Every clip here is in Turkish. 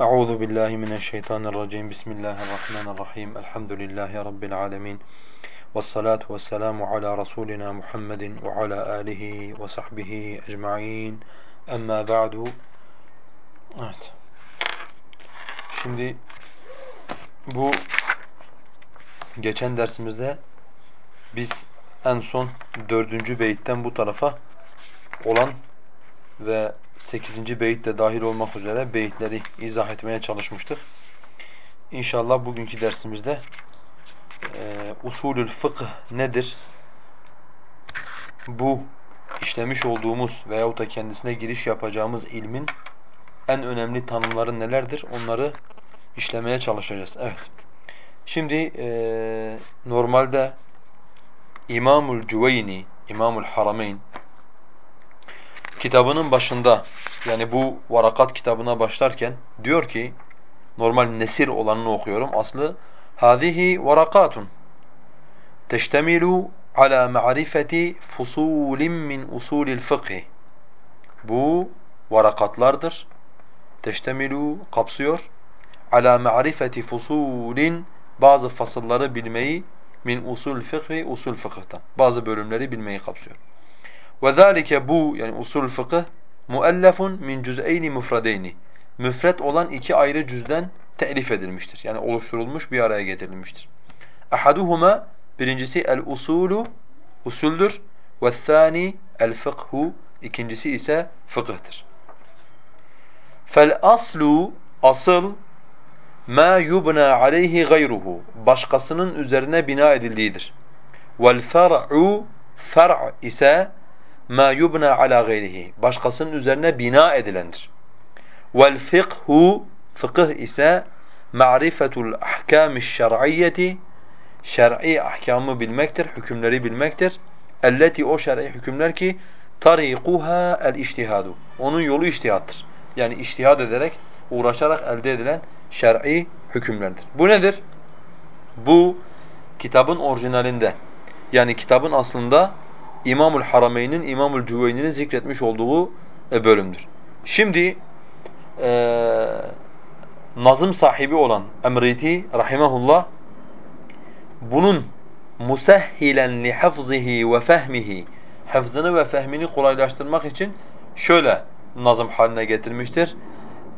Euzu billahi mineşşeytanirracim. Bismillahirrahmanirrahim. Elhamdülillahi rabbil alamin. Ves salatu vesselamu ala rasulina Muhammedin ve ala alihi ve sahbihi ecmaîn. Emma ba'du. Evet. Şimdi bu geçen dersimizde biz en son dördüncü beyitten bu tarafa olan ve sekizinci beyit de dahil olmak üzere beyitleri izah etmeye çalışmıştık. İnşallah bugünkü dersimizde e, usulül fıkıh nedir? Bu işlemiş olduğumuz veyahut da kendisine giriş yapacağımız ilmin en önemli tanımları nelerdir? Onları işlemeye çalışacağız. Evet. Şimdi e, normalde İmamul Cüveyni, İmamul Harameyn kitabının başında yani bu varakat kitabına başlarken diyor ki normal nesir olanını okuyorum. Aslı hadihi varakatun teştemilu ala ma'rifeti fusulin min usulil fıkhi. Bu varakatlardır. Teştemilu kapsıyor. Ala ma'rifeti fusulin bazı fasılları bilmeyi min usul fıkhi usul fıkıhtan. Bazı bölümleri bilmeyi kapsıyor. Zalike bu yani usul fıkıh muellefun min cüz'eyni mufradeyni. Müfret olan iki ayrı cüzden telif edilmiştir. Yani oluşturulmuş bir araya getirilmiştir. Ahaduhuma birincisi el usulu usuldür ve thani el fıkhu ikincisi ise fıkıhtır. Fel aslu asıl ma yubna aleyhi gayruhu başkasının üzerine bina edildiğidir. Vel far'u far' ise ma yubna ala gayrihi başkasının üzerine bina edilendir. Vel fiqhu fıkıh ise ma'rifetul ahkamiş şer'iyyeti şer'i ahkamı bilmektir, hükümleri bilmektir. Elleti o şer'i hükümler ki tarikuha el ictihadu. Onun yolu içtihattır. Yani içtihad ederek, uğraşarak elde edilen şer'i hükümlerdir. Bu nedir? Bu kitabın orijinalinde yani kitabın aslında İmamul Harameyn'in, İmamul Cüveyni'nin zikretmiş olduğu e, bölümdür. Şimdi e, nazım sahibi olan Emriti rahimahullah bunun musehhilen li hafzihi ve fehmihi hafzını ve fehmini kolaylaştırmak için şöyle nazım haline getirmiştir.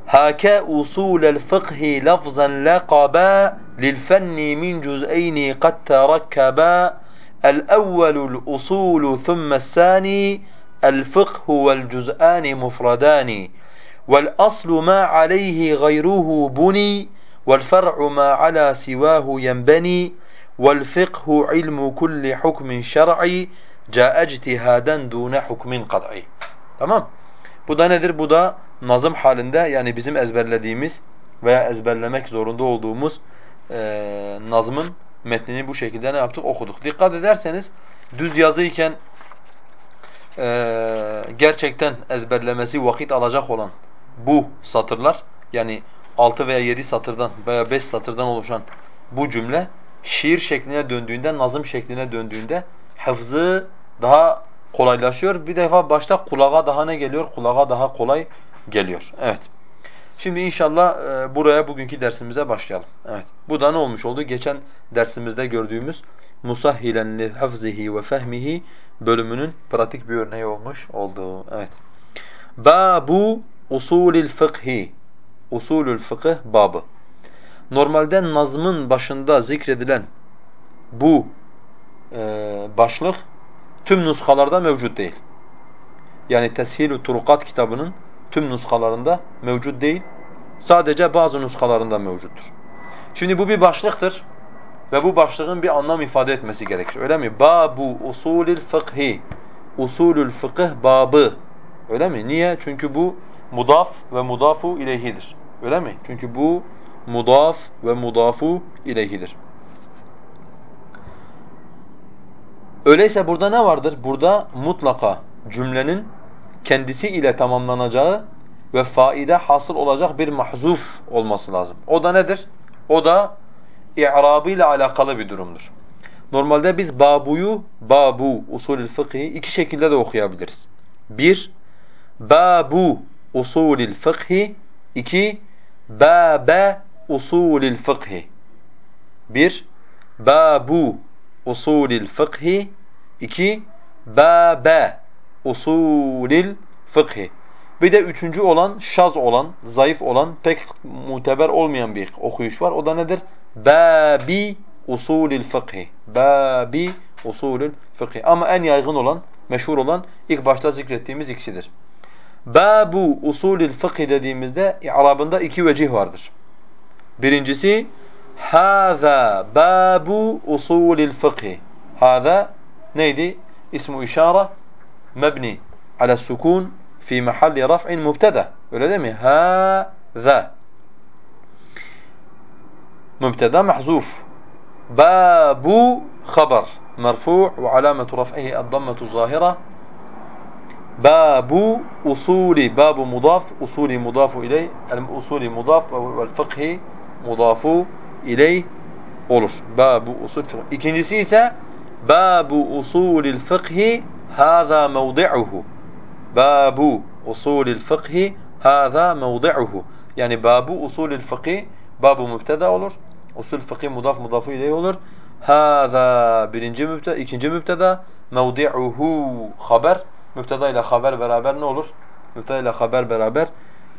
Hake usulel fıkhi lafzan laqaba lil fenni min cüz'eyni kad terakkaba الأول الأصول ثم الثاني الفقه والجزآن مفردان والأصل ما عليه غيره بني والفرع ما على سواه ينبني والفقه علم كل حكم شرعي جاء اجتهادا دون حكم قطعي Tamam. Bu da nedir? Bu da nazım halinde yani bizim ezberlediğimiz veya ezberlemek zorunda olduğumuz e, nazmın metnini bu şekilde ne yaptık? Okuduk. Dikkat ederseniz düz yazıyken e, gerçekten ezberlemesi vakit alacak olan bu satırlar yani 6 veya 7 satırdan veya 5 satırdan oluşan bu cümle şiir şekline döndüğünde, nazım şekline döndüğünde hafızı daha kolaylaşıyor. Bir defa başta kulağa daha ne geliyor? Kulağa daha kolay geliyor. Evet. Şimdi inşallah e, buraya bugünkü dersimize başlayalım. Evet. Bu da ne olmuş oldu? Geçen dersimizde gördüğümüz musahhilen li hafzihi ve fehmihi bölümünün pratik bir örneği olmuş oldu. Evet. Babu usulil fıkhi. Usulül fıkıh babı. Normalde nazmın başında zikredilen bu e, başlık tüm nuskalarda mevcut değil. Yani Teshil-i Turukat kitabının tüm nuskalarında mevcut değil. Sadece bazı nuskalarında mevcuttur. Şimdi bu bir başlıktır ve bu başlığın bir anlam ifade etmesi gerekir. Öyle mi? Babu usulil fıkhi. Usulül fıkıh babı. Öyle mi? Niye? Çünkü bu mudaf ve mudafu ileyhidir. Öyle mi? Çünkü bu mudaf ve mudafu ileyhidir. Öyleyse burada ne vardır? Burada mutlaka cümlenin kendisi ile tamamlanacağı ve faide hasıl olacak bir mahzuf olması lazım. O da nedir? O da i'rabı ile alakalı bir durumdur. Normalde biz babuyu, babu usulül fıkhi iki şekilde de okuyabiliriz. Bir, babu usulül fıkhi. iki Bâbe usulil fıkhi. Bir, babu usulil fıkhi. İki, bâbe usulil fıkhi. Bir de üçüncü olan, şaz olan, zayıf olan, pek muteber olmayan bir okuyuş var. O da nedir? Babi usulil fıkhi. Babi usulül fıkhi. Ama en yaygın olan, meşhur olan ilk başta zikrettiğimiz ikisidir. Babu usulül fıkhi dediğimizde i'rabında iki vecih vardır. Birincisi Hâzâ bâbu usulil fıkhi. Hâzâ neydi? İsmu işare mebni ala sukun fi mahalli raf'in mubtada. Öyle? Hâzâ. Mübteda mahzuf. Babu haber مرفوع وعلامة رفعه الضمة الظاهرة باب أصول باب مضاف أصول مضاف إليه الأصول مضاف والفقه مضاف إليه olur. Babu usul fıkh. İkincisi ise babu usulil fıkhi hâzâ mevdi'uhu. Babu usulil fıkhi hâzâ mevdi'uhu. Yani babu usulil fıkhi babu mübteda olur. Usul fıkhi mudaf mudafu ileyh olur. Hâzâ birinci mübteda, ikinci mübteda, mevdi'uhu haber. Mübteda ile haber beraber ne olur? Mübteda ile haber beraber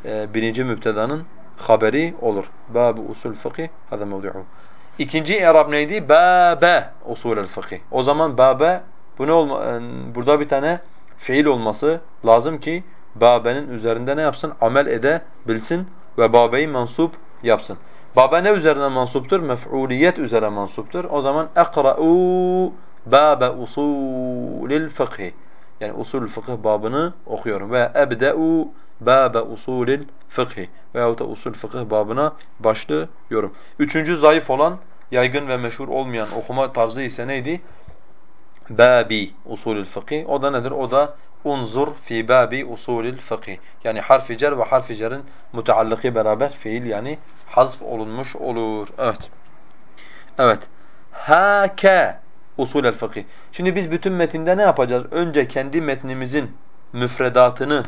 e, birinci mübtedanın haberi olur. Bâbu usul fıkhi hâzâ mevdi'uhu. İkinci i'rab neydi? Bâbe usulel fıkhi. O zaman bâbe bu ne olma, e, burada bir tane fiil olması lazım ki babenin üzerinde ne yapsın? Amel edebilsin ve babeyi mansup yapsın. Baba ne üzerine mansuptur? Mef'uliyet üzere mansuptur. O zaman ekra'u babe usulil fıkhi. Yani usul fıkıh babını okuyorum. Ve ebde'u babe usulil fıkhi. Veyahut da usul fıkıh babına başlıyorum. Üçüncü zayıf olan, yaygın ve meşhur olmayan okuma tarzı ise neydi? Babi usulül fıkhi. O da nedir? O da unzur fi babi usulil fıkhi. Yani harfi cer ve harfi cerin mütealliki beraber fiil yani hazf olunmuş olur. Evet. Evet. Hake usul el fıkhi. Şimdi biz bütün metinde ne yapacağız? Önce kendi metnimizin müfredatını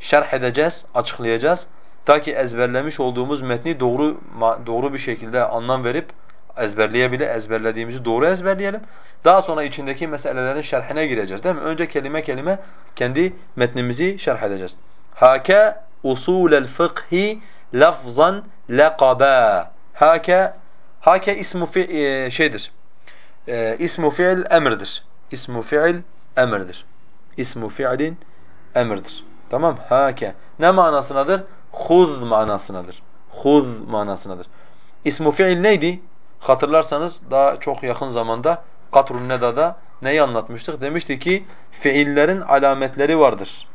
şerh edeceğiz, açıklayacağız. Ta ki ezberlemiş olduğumuz metni doğru doğru bir şekilde anlam verip ezberleyebile ezberlediğimizi doğru ezberleyelim. Daha sonra içindeki meselelerin şerhine gireceğiz değil mi? Önce kelime kelime kendi metnimizi şerh edeceğiz. Hake usulel fıkhi lafzan lekaba. Hake hake ismu fi, e, şeydir. E, fiil emirdir. İsmu fiil emirdir. İsmu fiilin emirdir. Tamam? Hake. Ne manasınadır? Huz manasınadır. Huz manasınadır. İsmu fiil neydi? Hatırlarsanız daha çok yakın zamanda Katrun Neda'da neyi anlatmıştık? Demişti ki fiillerin alametleri vardır.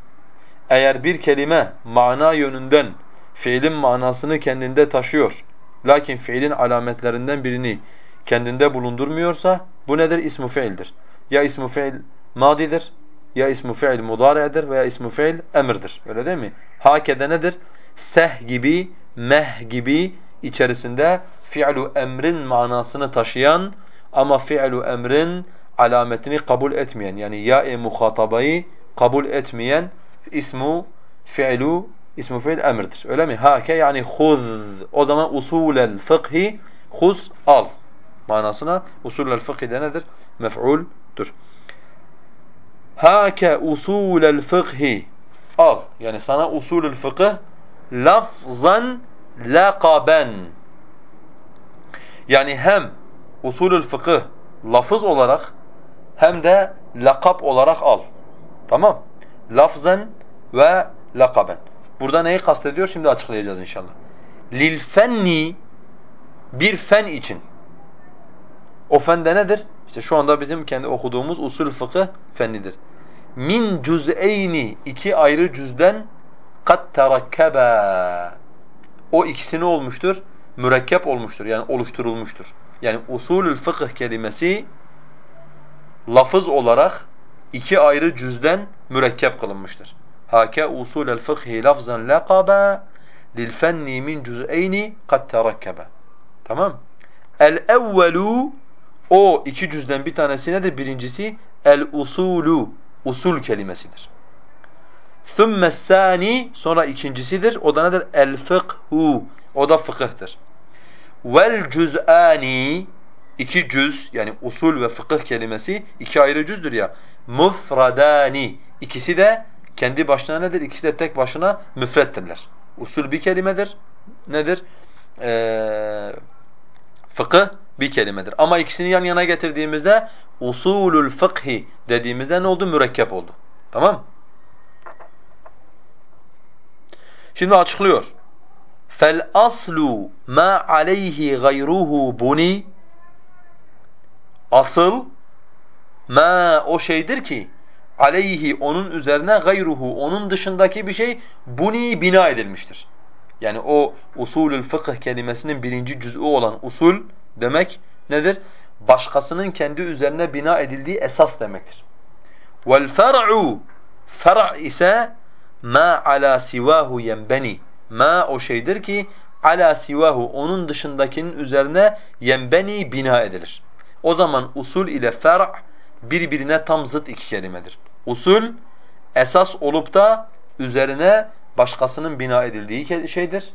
Eğer bir kelime mana yönünden fiilin manasını kendinde taşıyor. Lakin fiilin alametlerinden birini kendinde bulundurmuyorsa bu nedir? İsmu fiildir. Ya ismu fiil madidir, ya ismu fiil mudari'dir veya ismu fiil emirdir. Öyle değil mi? Hakede nedir? Seh gibi, meh gibi içerisinde fi'lu emrin manasını taşıyan ama fi'lu emrin alametini kabul etmeyen yani ya-i muhatabayı kabul etmeyen ismu fi'lu ismu fiil emirdir. Öyle mi? Hake yani huz. O zaman usulel fıkhi huz al manasına usulel fıkhi de nedir? Mef'uldur. Hake usulel fıkhi al. Yani sana usulül fıkıh lafzan laqaben. Yani hem usulül fıkıh lafız olarak hem de lakap olarak al. Tamam? Lafzen ve lakaben. Burada neyi kastediyor? Şimdi açıklayacağız inşallah. Lil fenni bir fen için. O fen de nedir? İşte şu anda bizim kendi okuduğumuz usul fıkıh fennidir. Min cüz'eyni iki ayrı cüzden kat terakkeba. O ikisi ne olmuştur? Mürekkep olmuştur. Yani oluşturulmuştur. Yani usulül fıkıh kelimesi lafız olarak iki ayrı cüzden mürekkep kılınmıştır. Hake usulel fıkhi lafzan laqaba lil fenni min cüz'eyni kad terakkebe. Tamam? El evvelu o iki cüzden bir tanesi nedir? Birincisi el usulu usul kelimesidir. Thumma sani sonra ikincisidir. O da nedir? Fıkhu O da fıkıhtır. Cüz'ani iki cüz yani usul ve fıkıh kelimesi iki ayrı cüzdür ya. Mufradani ikisi de kendi başına nedir? İkisi de tek başına müfrettirler. Usul bir kelimedir. Nedir? Ee, fıkıh bir kelimedir. Ama ikisini yan yana getirdiğimizde usulul fıkhi dediğimizde ne oldu? Mürekkep oldu. Tamam Şimdi açıklıyor. Fel aslu ma aleyhi gayruhu buni Asıl ma o şeydir ki aleyhi onun üzerine gayruhu onun dışındaki bir şey buni bina edilmiştir. Yani o usulül fıkıh kelimesinin birinci cüz'ü olan usul demek nedir? Başkasının kendi üzerine bina edildiği esas demektir. Vel fer'u fer' ise ma ala sivahu yenbeni. Ma o şeydir ki ala sivahu onun dışındakinin üzerine yenbeni bina edilir. O zaman usul ile fer' birbirine tam zıt iki kelimedir. Usul esas olup da üzerine başkasının bina edildiği şeydir.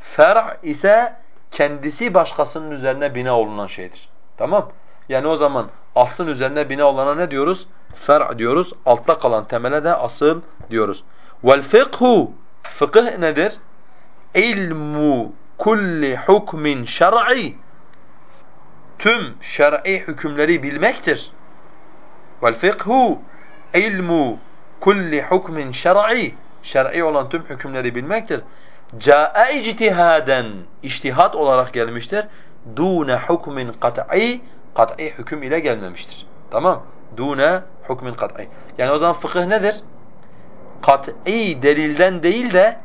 Fer' ise kendisi başkasının üzerine bina olunan şeydir. Tamam? Yani o zaman aslın üzerine bina olana ne diyoruz? Fer' diyoruz. Altta kalan temele de asıl diyoruz. Vel fıkhu fıkıh nedir? İlmu kulli hukmin şer'i tüm şer'i hükümleri bilmektir. Vel fıkhu ilmu kulli hukmin şer'i şer'i olan tüm hükümleri bilmektir. Câe ictihaden içtihat olarak gelmiştir. Dûne hukmin kat'i kat'i hüküm ile gelmemiştir. Tamam? Dûne hukmin kat'i. Yani o zaman fıkıh nedir? Kat'i delilden değil de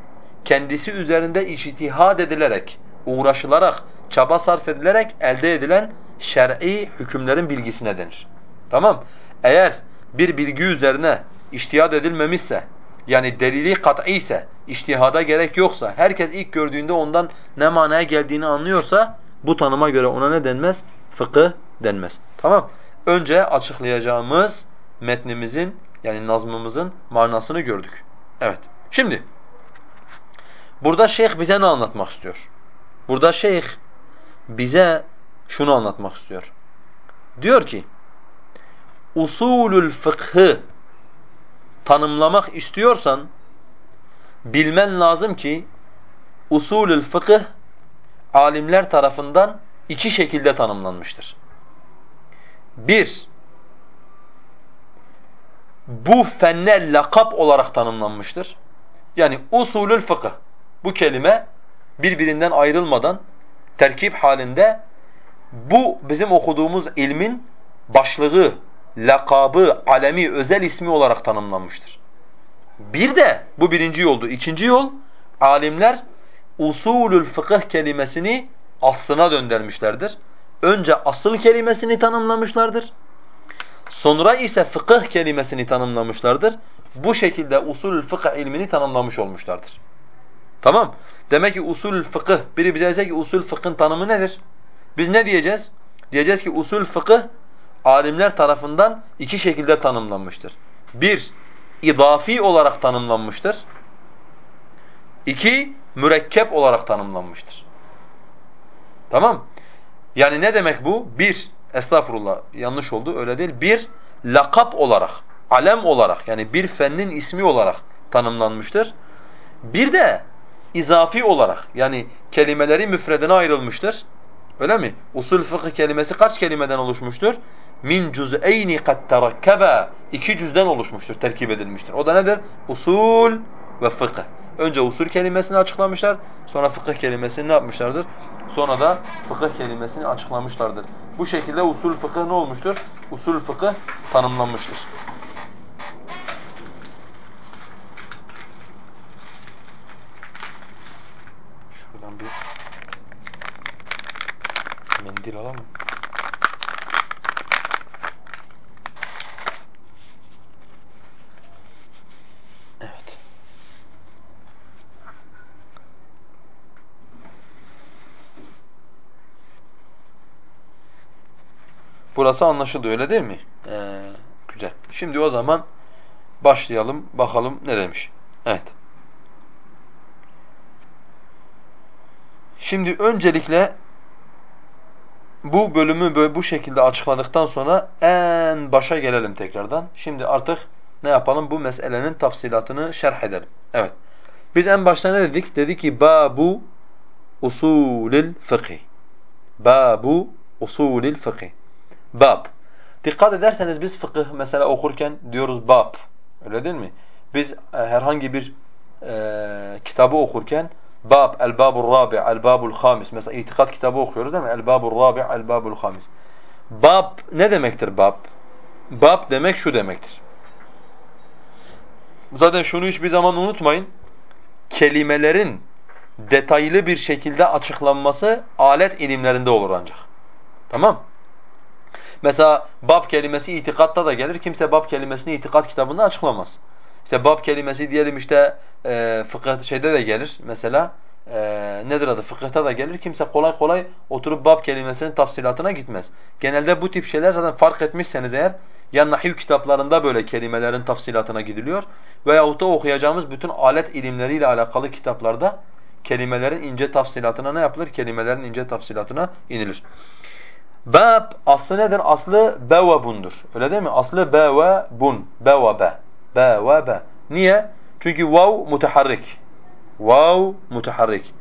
kendisi üzerinde içtihad edilerek, uğraşılarak, çaba sarf edilerek elde edilen şer'i hükümlerin bilgisine denir. Tamam? Eğer bir bilgi üzerine içtihad edilmemişse, yani delili kat'i ise, içtihada gerek yoksa, herkes ilk gördüğünde ondan ne manaya geldiğini anlıyorsa, bu tanıma göre ona ne denmez? Fıkıh denmez. Tamam? Önce açıklayacağımız metnimizin, yani nazmımızın manasını gördük. Evet. Şimdi, burada şeyh bize ne anlatmak istiyor? Burada şeyh bize şunu anlatmak istiyor. Diyor ki, usulül fıkhı tanımlamak istiyorsan bilmen lazım ki usulül fıkıh alimler tarafından iki şekilde tanımlanmıştır. Bir, bu fenne lakap olarak tanımlanmıştır. Yani usulül fıkıh bu kelime birbirinden ayrılmadan terkip halinde bu bizim okuduğumuz ilmin başlığı, lakabı, alemi, özel ismi olarak tanımlanmıştır. Bir de bu birinci yoldu. İkinci yol alimler usulül fıkıh kelimesini aslına döndürmüşlerdir. Önce asıl kelimesini tanımlamışlardır. Sonra ise fıkıh kelimesini tanımlamışlardır. Bu şekilde usulül fıkıh ilmini tanımlamış olmuşlardır. Tamam? Demek ki usulül fıkıh, biri bize ki usul fıkhın tanımı nedir? Biz ne diyeceğiz? Diyeceğiz ki usul fıkıh alimler tarafından iki şekilde tanımlanmıştır. Bir, idafi olarak tanımlanmıştır. İki, mürekkep olarak tanımlanmıştır. Tamam? Yani ne demek bu? Bir, estağfurullah yanlış oldu öyle değil. Bir, lakap olarak, alem olarak yani bir fennin ismi olarak tanımlanmıştır. Bir de izafi olarak yani kelimeleri müfredine ayrılmıştır. Öyle mi? Usul fıkıh kelimesi kaç kelimeden oluşmuştur? Min cüz'eyni kad terakkaba. İki cüzden oluşmuştur, terkip edilmiştir. O da nedir? Usul ve fıkıh. Önce usul kelimesini açıklamışlar, sonra fıkıh kelimesini ne yapmışlardır? Sonra da fıkıh kelimesini açıklamışlardır. Bu şekilde usul fıkıh ne olmuştur? Usul fıkıh tanımlanmıştır. Şuradan bir mendil alalım. Evet. Burası anlaşıldı öyle değil mi? Ee, güzel. Şimdi o zaman başlayalım bakalım ne demiş. Evet. Şimdi öncelikle bu bölümü böyle bu şekilde açıkladıktan sonra en başa gelelim tekrardan. Şimdi artık ne yapalım? Bu meselenin tafsilatını şerh edelim. Evet. Biz en başta ne dedik? Dedik ki babu usulil fıkhi. Babu usulil fıkhi. Bab. Dikkat ederseniz biz fıkıh mesela okurken diyoruz bab. Öyle değil mi? Biz e, herhangi bir e, kitabı okurken bab, el-babul rabi, el-babul hamis. Mesela itikat kitabı okuyoruz değil mi? El-babul rabi, el-babul hamis. Bab ne demektir bab? Bab demek şu demektir. Zaten şunu hiçbir zaman unutmayın. Kelimelerin detaylı bir şekilde açıklanması alet ilimlerinde olur ancak. Tamam? Mesela bab kelimesi itikatta da gelir. Kimse bab kelimesini itikat kitabında açıklamaz. İşte bab kelimesi diyelim işte e, fıkıh şeyde de gelir mesela. E, nedir adı? Fıkıhta da gelir. Kimse kolay kolay oturup bab kelimesinin tafsilatına gitmez. Genelde bu tip şeyler zaten fark etmişseniz eğer ya nahiv kitaplarında böyle kelimelerin tafsilatına gidiliyor veyahut da okuyacağımız bütün alet ilimleriyle alakalı kitaplarda kelimelerin ince tafsilatına ne yapılır? Kelimelerin ince tafsilatına inilir. Bab aslı nedir? Aslı bevabundur. Öyle değil mi? Aslı bevabun. Bevabe. Bevabe. Niye? Çünkü vav mutaharrik. Vav mutaharrik.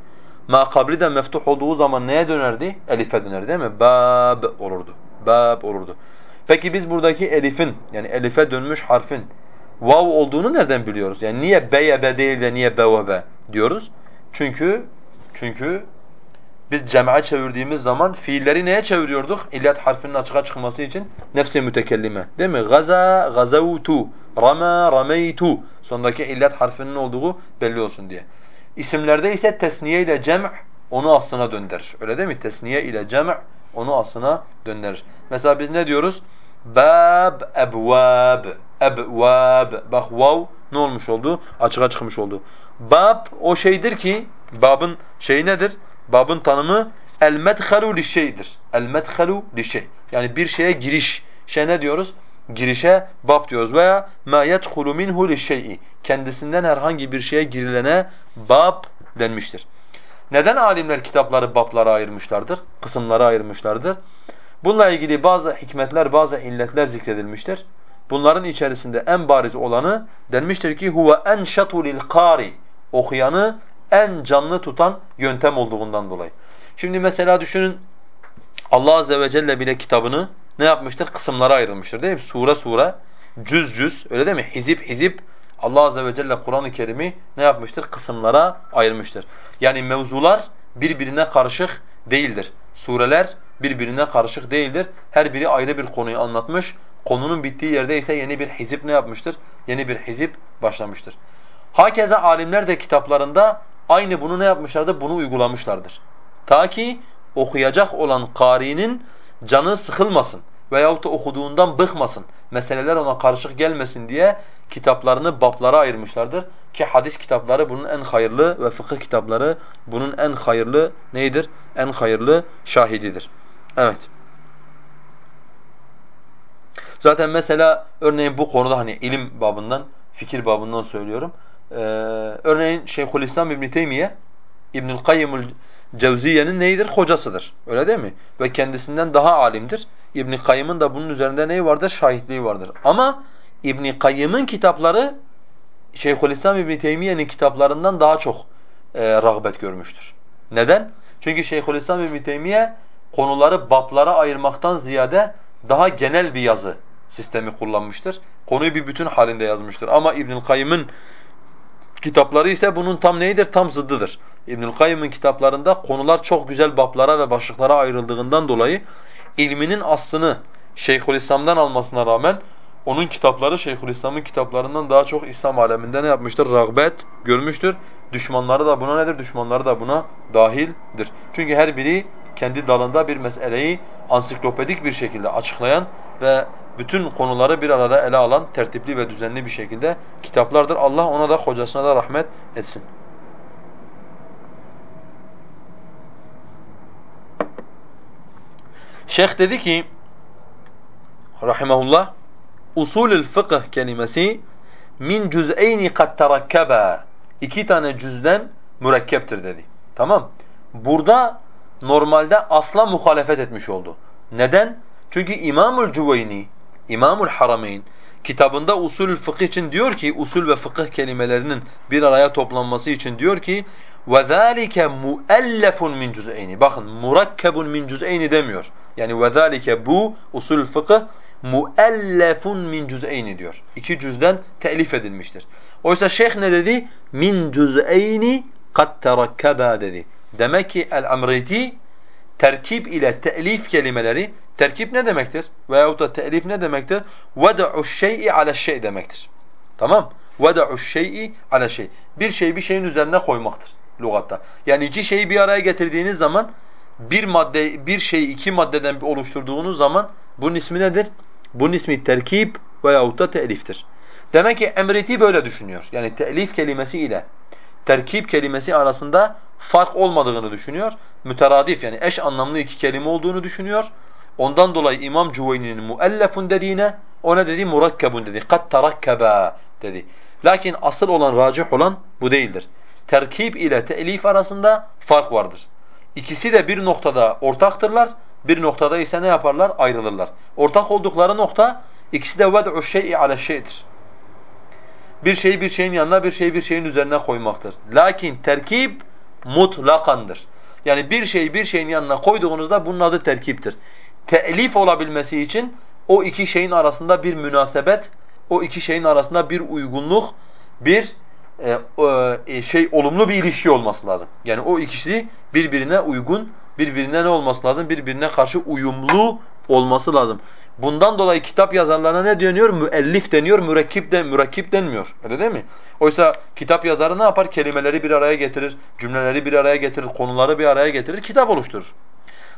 Ma kabri de meftuh olduğu zaman neye dönerdi? Elife dönerdi değil mi? Bab olurdu. Bab olurdu. Peki biz buradaki elifin yani elife dönmüş harfin vav olduğunu nereden biliyoruz? Yani niye beyebe değil de niye bevabe diyoruz? Çünkü çünkü biz cem'e çevirdiğimiz zaman fiilleri neye çeviriyorduk? İllet harfinin açığa çıkması için nefsi mütekellime. Değil mi? Gaza, gazavtu, rama, rameytu. Sondaki illet harfinin olduğu belli olsun diye. İsimlerde ise tesniye ile cem' onu aslına döndürür. Öyle değil mi? Tesniye ile cem' onu aslına döndürür. Mesela biz ne diyoruz? Bab, ebvab, ebvab. Bak vav ne olmuş oldu? Açığa çıkmış oldu. Bab o şeydir ki, babın şeyi nedir? Babın tanımı el medhalu li şeydir. El medhalu li şey. Yani bir şeye giriş. Şey ne diyoruz? Girişe bab diyoruz veya ma yedhulu minhu li şey'i. Kendisinden herhangi bir şeye girilene bab denmiştir. Neden alimler kitapları bablara ayırmışlardır? Kısımlara ayırmışlardır. Bununla ilgili bazı hikmetler, bazı illetler zikredilmiştir. Bunların içerisinde en bariz olanı denmiştir ki huve enşatu lil kari. Okuyanı en canlı tutan yöntem olduğundan dolayı. Şimdi mesela düşünün Allah azze ve celle bile kitabını ne yapmıştır? Kısımlara ayrılmıştır değil mi? Sure sure, cüz cüz öyle değil mi? Hizip hizip Allah azze ve celle Kur'an-ı Kerim'i ne yapmıştır? Kısımlara ayırmıştır. Yani mevzular birbirine karışık değildir. Sureler birbirine karışık değildir. Her biri ayrı bir konuyu anlatmış. Konunun bittiği yerde ise yeni bir hizip ne yapmıştır? Yeni bir hizip başlamıştır. Hakeza alimler de kitaplarında aynı bunu ne yapmışlardır? Bunu uygulamışlardır. Ta ki okuyacak olan kari'nin canı sıkılmasın veyahut da okuduğundan bıkmasın, meseleler ona karışık gelmesin diye kitaplarını bablara ayırmışlardır. Ki hadis kitapları bunun en hayırlı ve fıkıh kitapları bunun en hayırlı neydir? En hayırlı şahididir. Evet. Zaten mesela örneğin bu konuda hani ilim babından, fikir babından söylüyorum. Ee, örneğin Şeyhülislam İbn Teymiye İbnül Kayyimul Cevziye'nin neyidir? Hocasıdır. Öyle değil mi? Ve kendisinden daha alimdir. İbn Kayyım'ın da bunun üzerinde neyi vardır? Şahitliği vardır. Ama İbn Kayyım'ın kitapları Şeyhülislam İbn Teymiye'nin kitaplarından daha çok e, rağbet görmüştür. Neden? Çünkü Şeyhülislam İbn Teymiye konuları bablara ayırmaktan ziyade daha genel bir yazı sistemi kullanmıştır. Konuyu bir bütün halinde yazmıştır. Ama İbnül Kayyım'ın kitapları ise bunun tam neyidir? Tam zıddıdır. İbnül Kayyım'ın kitaplarında konular çok güzel bablara ve başlıklara ayrıldığından dolayı ilminin aslını Şeyhülislam'dan almasına rağmen onun kitapları Şeyhülislam'ın kitaplarından daha çok İslam aleminde ne yapmıştır? Rağbet görmüştür. Düşmanları da buna nedir? Düşmanları da buna dahildir. Çünkü her biri kendi dalında bir meseleyi ansiklopedik bir şekilde açıklayan ve bütün konuları bir arada ele alan tertipli ve düzenli bir şekilde kitaplardır. Allah ona da hocasına da rahmet etsin. Şeyh dedi ki rahimehullah usulül fıkıh kelimesi min cüz'eyni kad terakkaba iki tane cüzden mürekkeptir dedi. Tamam? burada normalde asla muhalefet etmiş oldu. Neden? Çünkü İmamul Cüveyni, İmamul Harameyn kitabında usul fıkıh için diyor ki usul ve fıkıh kelimelerinin bir araya toplanması için diyor ki وَذَٰلِكَ مُؤَلَّفٌ min cüz'eyni. Bakın murakkebun min cüz'eyni demiyor. Yani وَذَٰلِكَ bu usul fıkıh muellefun min cüz'eyni diyor. İki cüzden telif edilmiştir. Oysa şeyh ne dedi? Min cüz'eyni kad terakkaba dedi. Demek ki el-amriti terkip ile telif kelimeleri terkip ne demektir? Veyahut da telif ne demektir? وَدَعُ الشَّيْءِ عَلَى الشَّيْء demektir. Tamam? وَدَعُ الشَّيْءِ عَلَى الشَّيْء Bir şeyi bir şeyin üzerine koymaktır lügatta. Yani iki şeyi bir araya getirdiğiniz zaman bir madde bir şeyi iki maddeden oluşturduğunuz zaman bunun ismi nedir? Bunun ismi terkip veyahut da teliftir. Demek ki emreti böyle düşünüyor. Yani telif kelimesi ile terkip kelimesi arasında fark olmadığını düşünüyor. Müteradif yani eş anlamlı iki kelime olduğunu düşünüyor. Ondan dolayı İmam Cüveyni'nin muellefun dediğine o ne dedi? Murakkebun dedi. Kat terakkeba dedi. Lakin asıl olan, racih olan bu değildir. Terkip ile telif arasında fark vardır. İkisi de bir noktada ortaktırlar. Bir noktada ise ne yaparlar? Ayrılırlar. Ortak oldukları nokta ikisi de ved'u şey'i ale şey'dir. Bir şeyi bir şeyin yanına, bir şeyi bir şeyin üzerine koymaktır. Lakin terkip mutlakandır. Yani bir şeyi bir şeyin yanına koyduğunuzda bunun adı terkiptir. Te'lif olabilmesi için o iki şeyin arasında bir münasebet, o iki şeyin arasında bir uygunluk, bir e, e, şey olumlu bir ilişki olması lazım. Yani o ikisi birbirine uygun, birbirine ne olması lazım? Birbirine karşı uyumlu olması lazım. Bundan dolayı kitap yazarlarına ne deniyor? Müellif deniyor, mürekkip de mürekkip denmiyor. Öyle değil mi? Oysa kitap yazarı ne yapar? Kelimeleri bir araya getirir, cümleleri bir araya getirir, konuları bir araya getirir, kitap oluşturur.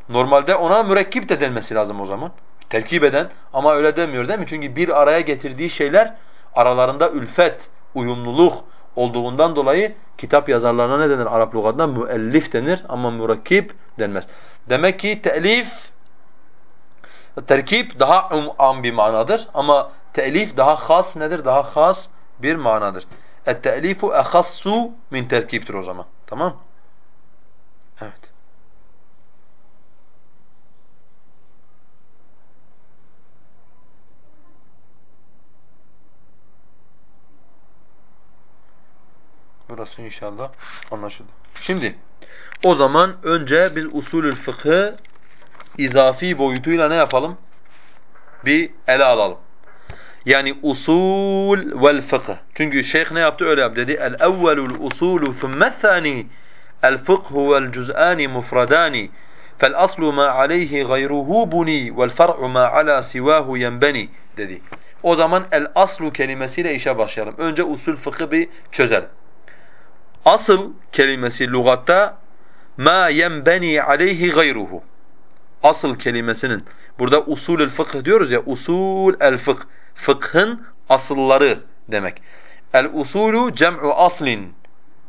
Normalde ona mürekkip de denmesi lazım o zaman. Terkip eden ama öyle demiyor değil mi? Çünkü bir araya getirdiği şeyler aralarında ülfet, uyumluluk olduğundan dolayı kitap yazarlarına ne denir Arap lügatında? Müellif denir ama mürekkip denmez. Demek ki telif Terkip daha am bir manadır ama telif daha has nedir? Daha has bir manadır. Et-te'lifu ehassu min terkiptir o zaman. Tamam? Evet. Burası inşallah anlaşıldı. Şimdi o zaman önce biz usulül fıkhı izafi boyutuyla ne yapalım? Bir ele alalım. Yani usul vel fıkh. Çünkü şeyh ne yaptı öyle yaptı dedi. El evvelul usulu thumme thani el fıkhu vel cüz'ani mufradani fel aslu ma aleyhi gayruhu buni vel far'u ma ala sivahu yenbeni dedi. O zaman el aslu kelimesiyle işe başlayalım. Önce usul fıkhı bir çözelim. Asıl kelimesi lügatta ma yenbeni aleyhi gayruhu asıl kelimesinin burada usulül fıkh diyoruz ya usul el fıkh fıkhın asılları demek. El usulu cem'u aslin.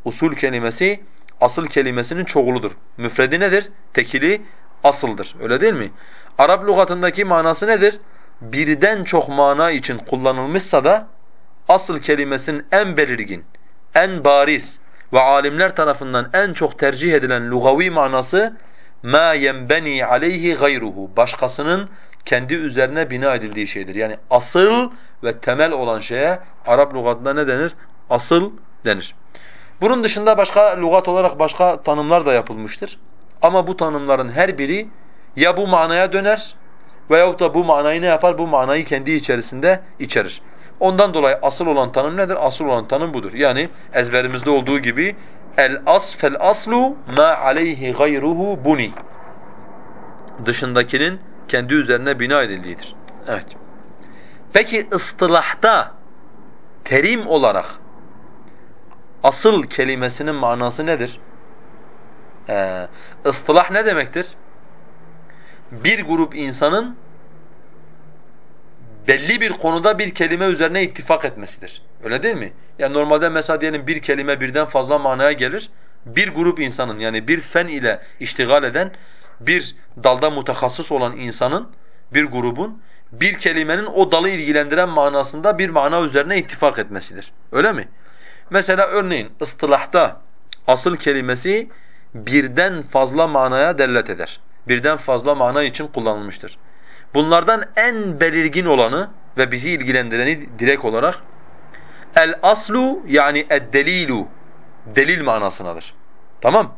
Usul kelimesi asıl kelimesinin çoğuludur. Müfredi nedir? Tekili asıldır. Öyle değil mi? Arap lügatındaki manası nedir? Birden çok mana için kullanılmışsa da asıl kelimesinin en belirgin, en bariz ve alimler tarafından en çok tercih edilen lugavi manası ma yenbeni aleyhi gayruhu başkasının kendi üzerine bina edildiği şeydir. Yani asıl ve temel olan şeye Arap lügatında ne denir? Asıl denir. Bunun dışında başka lügat olarak başka tanımlar da yapılmıştır. Ama bu tanımların her biri ya bu manaya döner veyahut da bu manayı ne yapar? Bu manayı kendi içerisinde içerir. Ondan dolayı asıl olan tanım nedir? Asıl olan tanım budur. Yani ezberimizde olduğu gibi El as fel aslu ma aleyhi gayruhu buni. Dışındakinin kendi üzerine bina edildiğidir. Evet. Peki ıstılahta terim olarak asıl kelimesinin manası nedir? Ee, ıstılah ne demektir? Bir grup insanın belli bir konuda bir kelime üzerine ittifak etmesidir. Öyle değil mi? Yani normalde mesela diyelim bir kelime birden fazla manaya gelir. Bir grup insanın yani bir fen ile iştigal eden, bir dalda mutahassıs olan insanın, bir grubun bir kelimenin o dalı ilgilendiren manasında bir mana üzerine ittifak etmesidir. Öyle mi? Mesela örneğin ıstılahta asıl kelimesi birden fazla manaya dellet eder. Birden fazla mana için kullanılmıştır. Bunlardan en belirgin olanı ve bizi ilgilendireni direkt olarak el aslu yani ed delilu delil manasınadır. Tamam?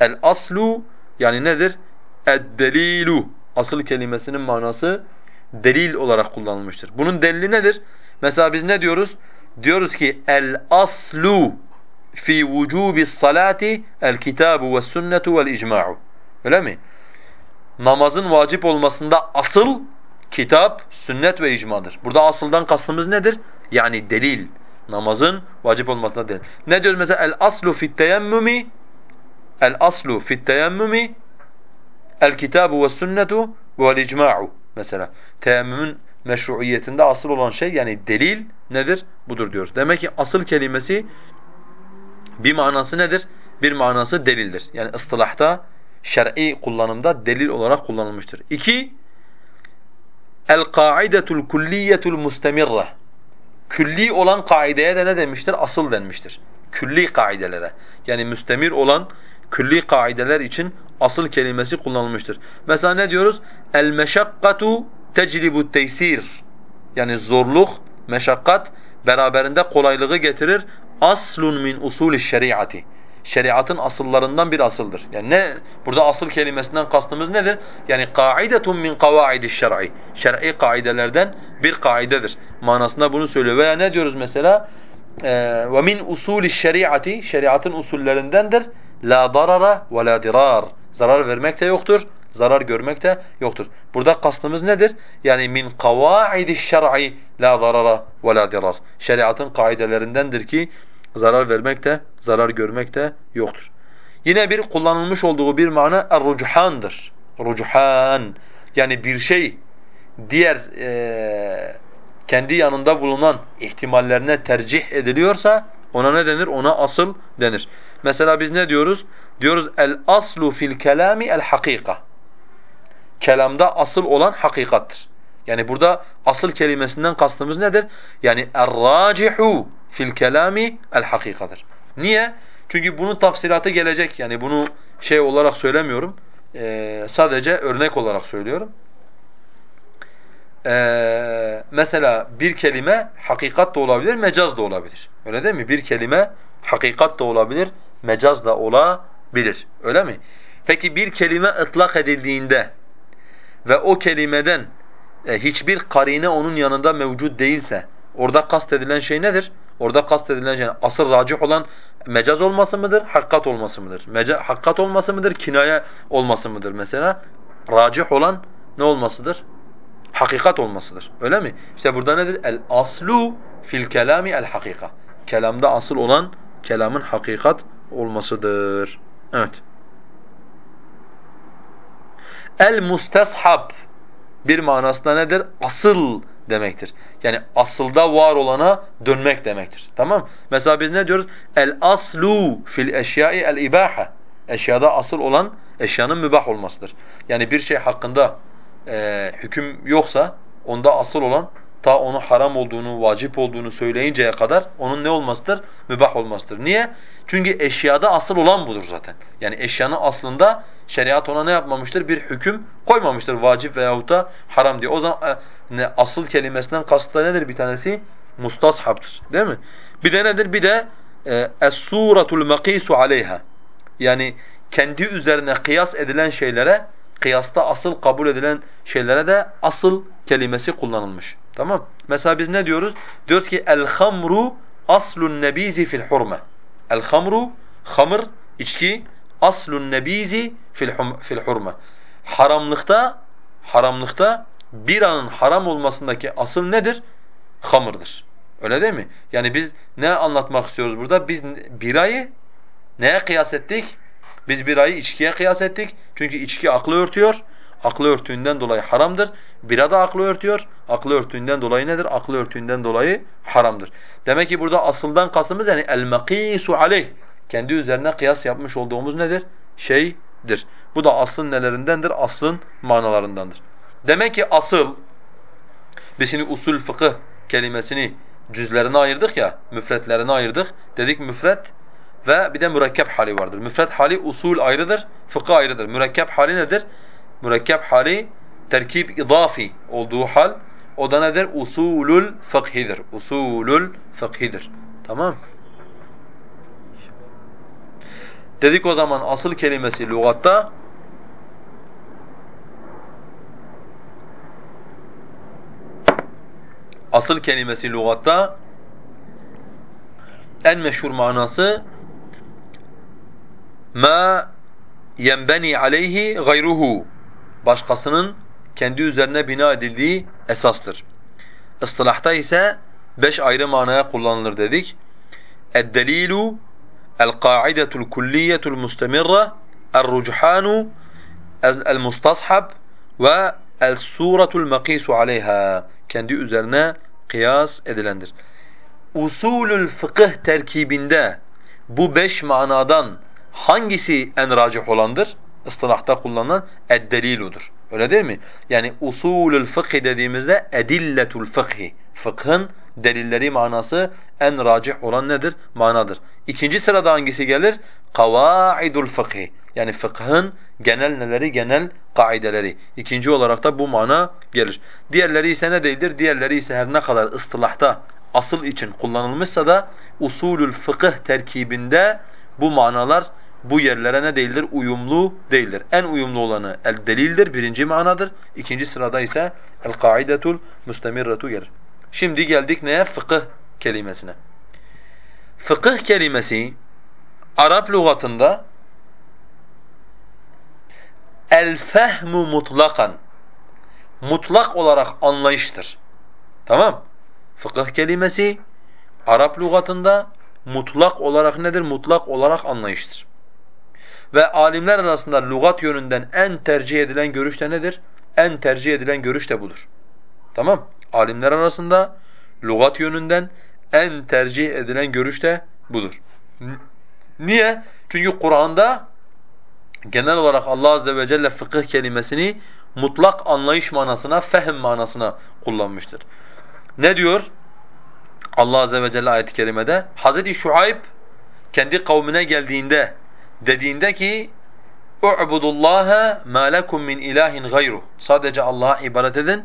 El aslu yani nedir? Ed delilu asıl kelimesinin manası delil olarak kullanılmıştır. Bunun delili nedir? Mesela biz ne diyoruz? Diyoruz ki el aslu fi vucubi salati el kitabu ve sünnetu vel icma'u. Öyle mi? Namazın vacip olmasında asıl kitap, sünnet ve icmadır. Burada asıldan kastımız nedir? Yani delil. Namazın vacip olmasında delil. Ne diyoruz mesela el aslu fit teyemmumi el aslu fit teyemmumi el kitabu ve sünnetu vel icma'u mesela. Teyemmümün meşruiyetinde asıl olan şey yani delil nedir? Budur diyoruz. Demek ki asıl kelimesi bir manası nedir? Bir manası delildir. Yani ıstılahta, şer'i kullanımda delil olarak kullanılmıştır. İki, el-kaidetul kulliyetul mustemirre. Külli olan kaideye de ne demiştir? Asıl denmiştir. Külli kaidelere. Yani müstemir olan külli kaideler için asıl kelimesi kullanılmıştır. Mesela ne diyoruz? El-meşakkatu tecribu teysir. Yani zorluk, meşakkat beraberinde kolaylığı getirir. Aslun min usulü şeriatı. Şeriatın asıllarından bir asıldır. Yani ne burada asıl kelimesinden kastımız nedir? Yani kaidetun min kavaidiş şer'i. Şer'i kaidelerden bir kaidedir. Manasında bunu söylüyor. Veya ne diyoruz mesela? Ve min usulü şeriatı şeriatın usullerindendir. La darara ve la dirar. Zarar vermek de yoktur, zarar görmek de yoktur. Burada kastımız nedir? Yani min kavaidiş şer'i la zarara ve la dirar. Şeriatın kaidelerindendir ki zarar vermek de, zarar görmek de yoktur. Yine bir kullanılmış olduğu bir mana er-ruchandır. Ruchan yani bir şey diğer e, kendi yanında bulunan ihtimallerine tercih ediliyorsa ona ne denir? Ona asıl denir. Mesela biz ne diyoruz? Diyoruz el aslu fil kelami el hakika. Kelamda asıl olan hakikattır. Yani burada asıl kelimesinden kastımız nedir? Yani er-racihu fil kelami el hakikadır. Niye? Çünkü bunun tafsilatı gelecek. Yani bunu şey olarak söylemiyorum. Ee, sadece örnek olarak söylüyorum. Ee, mesela bir kelime hakikat da olabilir, mecaz da olabilir. Öyle değil mi? Bir kelime hakikat da olabilir, mecaz da olabilir. Öyle mi? Peki bir kelime ıtlak edildiğinde ve o kelimeden e, hiçbir karine onun yanında mevcut değilse orada kastedilen şey nedir? Orada kastedilen şey asıl racih olan mecaz olması mıdır, hakikat olması mıdır? Meca, hakikat olması mıdır, kinaye olması mıdır mesela? Racih olan ne olmasıdır? Hakikat olmasıdır. Öyle mi? İşte burada nedir? El aslu fil kelami el hakika. Kelamda asıl olan kelamın hakikat olmasıdır. Evet. El mustashab bir manasında nedir? Asıl demektir. Yani asılda var olana dönmek demektir. Tamam? Mesela biz ne diyoruz? El aslu fil eşyai el ibaha. Eşyada asıl olan eşyanın mübah olmasıdır. Yani bir şey hakkında e, hüküm yoksa onda asıl olan ta onu haram olduğunu, vacip olduğunu söyleyinceye kadar onun ne olmasıdır? Mübah olmasıdır. Niye? Çünkü eşyada asıl olan budur zaten. Yani eşyanın aslında şeriat ona ne yapmamıştır? Bir hüküm koymamıştır vacip veyahut da haram diye. O zaman e, ne asıl kelimesinden kastı nedir bir tanesi? Mustashaptır. Değil mi? Bir de nedir? Bir de e, es-suratul maqisu aleyha. Yani kendi üzerine kıyas edilen şeylere kıyasta asıl kabul edilen şeylere de asıl kelimesi kullanılmış. Tamam? Mesela biz ne diyoruz? Diyoruz ki el-hamru aslun nebizi fil hurme. El-hamru hamır içki aslun nebizi fil fil hurme. Haramlıkta haramlıkta biranın haram olmasındaki asıl nedir? Hamırdır. Öyle değil mi? Yani biz ne anlatmak istiyoruz burada? Biz birayı neye kıyas ettik? Biz birayı içkiye kıyas ettik. Çünkü içki aklı örtüyor. Aklı örtüğünden dolayı haramdır. Bira da aklı örtüyor. Aklı örtüğünden dolayı nedir? Aklı örtüğünden dolayı haramdır. Demek ki burada asıldan kastımız yani el-mekisu aleyh. Kendi üzerine kıyas yapmış olduğumuz nedir? Şeydir. Bu da aslın nelerindendir? Aslın manalarındandır. Demek ki asıl, biz şimdi usul fıkıh kelimesini cüzlerine ayırdık ya, müfretlerine ayırdık. Dedik müfret, ve bir de mürekkep hali vardır. Müfred hali usul ayrıdır, fıkıh ayrıdır. Mürekkep hali nedir? Mürekkep hali terkip idafi olduğu hal. O da nedir? Usulul fıkhidir. Usulul fıkhidir. Tamam Dedik o zaman asıl kelimesi lügatta asıl kelimesi lügatta en meşhur manası ma yenbeni aleyhi gayruhu başkasının kendi üzerine bina edildiği esastır. Istılahta ise beş ayrı manaya kullanılır dedik. El-kaidetul kulliyetul mustemirre el-ruchanu el-mustashab ve el-suratul makisu aleyha kendi üzerine kıyas edilendir. Usulül fıkıh terkibinde bu beş manadan hangisi en racih olandır? Istılahta kullanılan ed-deliludur. Öyle değil mi? Yani usulül fıkhi dediğimizde edilletul fıkhi. Fıkhın delilleri manası en racih olan nedir? Manadır. İkinci sırada hangisi gelir? Kavaidul fıkhi. Yani fıkhın genel neleri? Genel kaideleri. İkinci olarak da bu mana gelir. Diğerleri ise ne değildir? Diğerleri ise her ne kadar ıstılahta asıl için kullanılmışsa da usulül fıkıh terkibinde bu manalar bu yerlere ne değildir? Uyumlu değildir. En uyumlu olanı el delildir, birinci manadır. İkinci sırada ise el kaidetul mustemirretu gelir. Şimdi geldik neye? Fıkıh kelimesine. Fıkıh kelimesi Arap lügatında el fehmu mutlakan mutlak olarak anlayıştır. Tamam? Fıkıh kelimesi Arap lügatında mutlak olarak nedir? Mutlak olarak anlayıştır. Ve alimler arasında lügat yönünden en tercih edilen görüş de nedir? En tercih edilen görüş de budur. Tamam? Alimler arasında lügat yönünden en tercih edilen görüş de budur. Niye? Çünkü Kur'an'da genel olarak Allah azze ve celle fıkıh kelimesini mutlak anlayış manasına, fehm manasına kullanmıştır. Ne diyor? Allah azze ve celle ayet-i kerimede Hazreti Şuayb kendi kavmine geldiğinde dediğinde ki "U'budullaha ma lekum min ilahin gayru." Sadece Allah'a ibadet edin.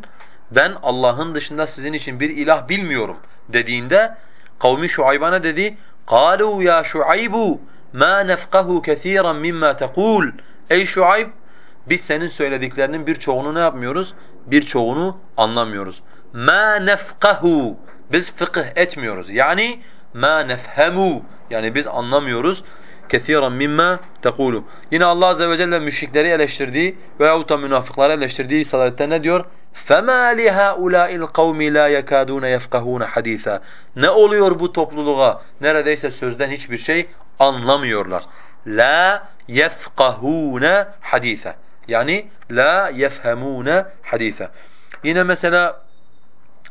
Ben Allah'ın dışında sizin için bir ilah bilmiyorum dediğinde kavmi Şuayb'a ne dedi? "Qalu ya Şuaybu ma nefqahu kesiran mimma tekul." Ey Şuayb biz senin söylediklerinin birçoğunu ne yapmıyoruz? Birçoğunu anlamıyoruz. Ma nefqahu biz fıkıh etmiyoruz. Yani ma nefhemu yani biz anlamıyoruz. كَثِيرًا مِمَّا تَقُولُ Yine Allah Azze ve Celle müşrikleri eleştirdiği veyahut da münafıkları eleştirdiği salatette ne diyor? فَمَا لِهَٰؤُلَاءِ الْقَوْمِ لَا يَكَادُونَ يَفْقَهُونَ حَد۪يثًا Ne oluyor bu topluluğa? Neredeyse sözden hiçbir şey anlamıyorlar. لَا يَفْقَهُونَ حَد۪يثًا Yani لَا يَفْهَمُونَ حَد۪يثًا Yine mesela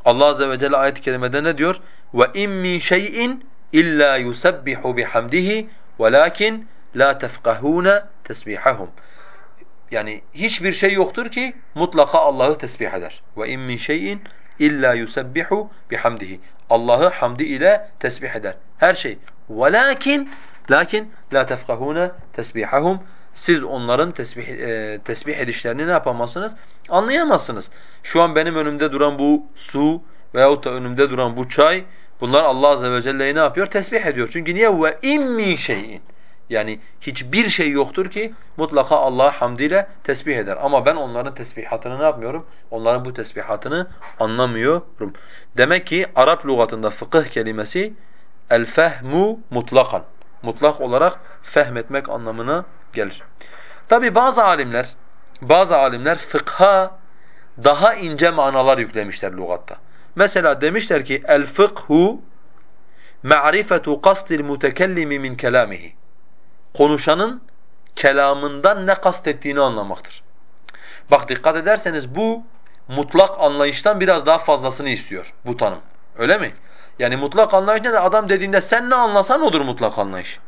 Allah Azze ve Celle ayet-i kerimede ne diyor? وَاِنْ مِنْ شَيْءٍ اِلَّا يُسَبِّحُ بِحَمْدِهِ وَلَكِنْ لَا تَفْقَهُونَ تَسْبِيحَهُمْ Yani hiçbir şey yoktur ki mutlaka Allah'ı tesbih eder. وَاِنْ مِنْ شَيْءٍ اِلَّا يُسَبِّحُ بِحَمْدِهِ Allah'ı hamdi ile tesbih eder. Her şey. وَلَكِنْ Lakin la tefkahuna tesbihahum siz onların tesbih e, tesbih edişlerini ne yapamazsınız? Anlayamazsınız. Şu an benim önümde duran bu su veyahut da önümde duran bu çay bunlar Allah azze ve celle'yi ne yapıyor? Tesbih ediyor. Çünkü niye ve immi şeyin? Yani hiçbir şey yoktur ki mutlaka Allah hamdiyle tesbih eder. Ama ben onların tesbihatını ne yapmıyorum? Onların bu tesbihatını anlamıyorum. Demek ki Arap lügatında fıkıh kelimesi el fehmu mutlakan. Mutlak olarak fehmetmek anlamına gelir. Tabi bazı alimler, bazı alimler fıkha daha ince manalar yüklemişler lügatta. Mesela demişler ki el fıkhu ma'rifetu qasdil mutekellimi min kelamihi. Konuşanın kelamından ne kastettiğini anlamaktır. Bak dikkat ederseniz bu mutlak anlayıştan biraz daha fazlasını istiyor bu tanım. Öyle mi? Yani mutlak anlayış ne de adam dediğinde sen ne anlasan odur mutlak anlayış.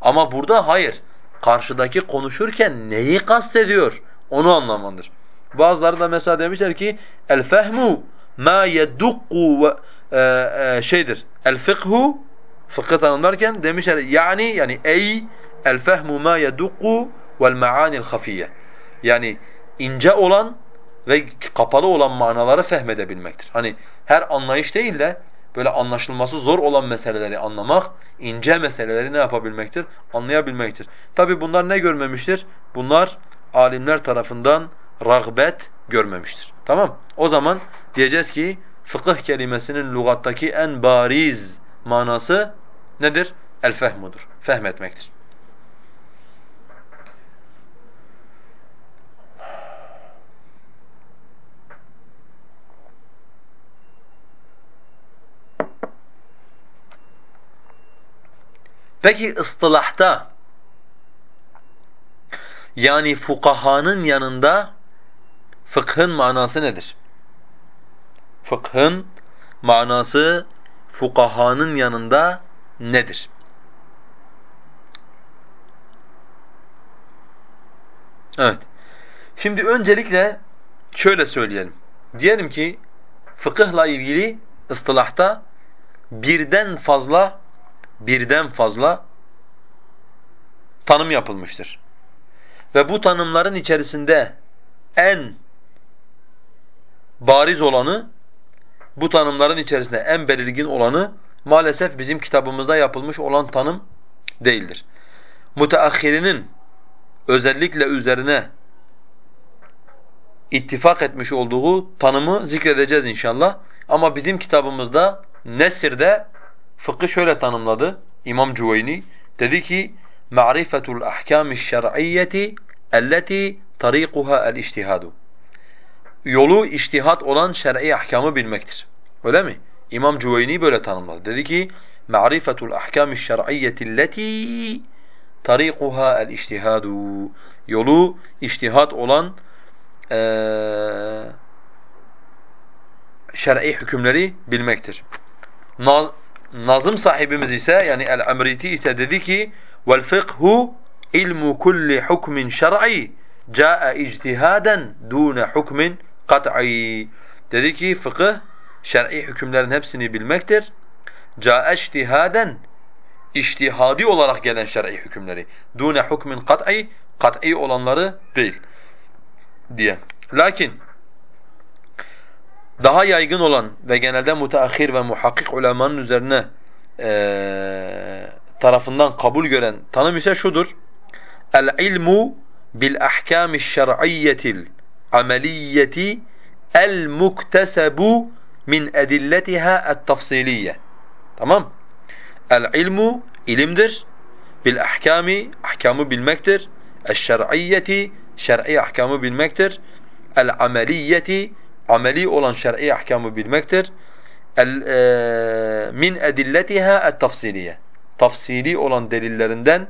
Ama burada hayır karşıdaki konuşurken neyi kastediyor onu anlamandır. Bazıları da mesela demişler ki el fehmu ma yedukku e, e, şeydir. El fıkhu Fıkhı tanımlarken demişler yani yani ey el fehmu ma yedukku vel maani'l hafiyye. Yani ince olan ve kapalı olan manaları fehmedebilmektir. Hani her anlayış değil de böyle anlaşılması zor olan meseleleri anlamak, ince meseleleri ne yapabilmektir? Anlayabilmektir. Tabi bunlar ne görmemiştir? Bunlar alimler tarafından rağbet görmemiştir. Tamam? O zaman diyeceğiz ki fıkıh kelimesinin lügattaki en bariz manası nedir? El-fehmudur. Fehmetmektir. Peki ıstılahta yani fukahanın yanında fıkhın manası nedir? Fıkhın manası fukahanın yanında nedir? Evet. Şimdi öncelikle şöyle söyleyelim. Diyelim ki fıkıhla ilgili ıstılahta birden fazla birden fazla tanım yapılmıştır. Ve bu tanımların içerisinde en bariz olanı, bu tanımların içerisinde en belirgin olanı maalesef bizim kitabımızda yapılmış olan tanım değildir. Müteahhirinin özellikle üzerine ittifak etmiş olduğu tanımı zikredeceğiz inşallah. Ama bizim kitabımızda Nesir'de fıkı şöyle tanımladı İmam Cüveyni. Dedi ki: "Ma'rifetul ahkâmi'ş şer'iyyeti elleti tariquha el-ictihadu." Yolu içtihat olan şer'i ahkamı bilmektir. Öyle mi? İmam Cüveyni böyle tanımladı. Dedi ki: "Ma'rifetul ahkâmi'ş şer'iyyeti elleti tariquha el-ictihadu." Yolu içtihat olan ee, şer'i hükümleri bilmektir. Nazım sahibimiz ise yani El-Emriti ise dedi ki vel fıkhu ilmu kulli hukmin şer'i caa ictihaden dune hukmin kat'i. Dedi ki fıkıh şer'i hükümlerin hepsini bilmektir. Caa ictihaden içtihadi olarak gelen şer'i hükümleri. Dune hukmin kat'i kat'i olanları değil diye. Lakin daha yaygın olan ve genelde müteahhir ve muhakkik ulemanın üzerine e, tarafından kabul gören tanım ise şudur. El-ilmu bil ahkâmi'ş şer'iyyetil ameliyyeti el muktesebu min edilletiha et-tafsiliyye. Tamam? El-ilmu ilimdir. Bil ahkami ahkamı bilmektir. El-şer'iyyeti şer'i ahkamı bilmektir. El-ameliyyeti ameli olan şer'i ahkamı bilmektir. El, e, min edilletiha et-tafsiliye. Tafsili olan delillerinden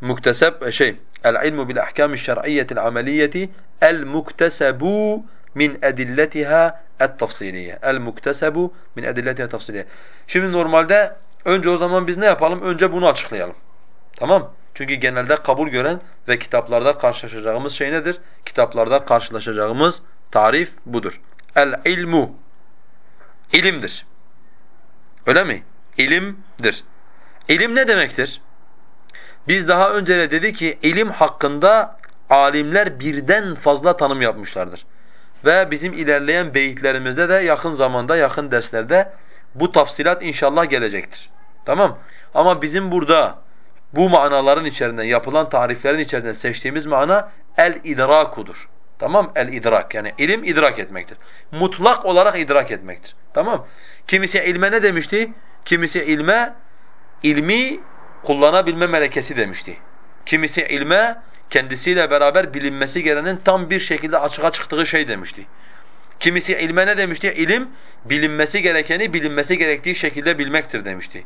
mukteseb e, şey el ilmu bil ahkam şer'iyyetil ameliyeti el muktesebu min edilletiha et-tafsiliye. El muktesebu min edilletiha tafsiliye. Şimdi normalde önce o zaman biz ne yapalım? Önce bunu açıklayalım. Tamam? Çünkü genelde kabul gören ve kitaplarda karşılaşacağımız şey nedir? Kitaplarda karşılaşacağımız Tarif budur. El ilmu ilimdir. Öyle mi? İlimdir. İlim ne demektir? Biz daha önce de dedi ki ilim hakkında alimler birden fazla tanım yapmışlardır. Ve bizim ilerleyen beyitlerimizde de yakın zamanda, yakın derslerde bu tafsilat inşallah gelecektir. Tamam? Ama bizim burada bu manaların içerisinden, yapılan tariflerin içerisinden seçtiğimiz mana el-idrakudur. Tamam? El idrak yani ilim idrak etmektir. Mutlak olarak idrak etmektir. Tamam? Kimisi ilme ne demişti? Kimisi ilme ilmi kullanabilme melekesi demişti. Kimisi ilme kendisiyle beraber bilinmesi gerekenin tam bir şekilde açığa çıktığı şey demişti. Kimisi ilme ne demişti? İlim bilinmesi gerekeni bilinmesi gerektiği şekilde bilmektir demişti.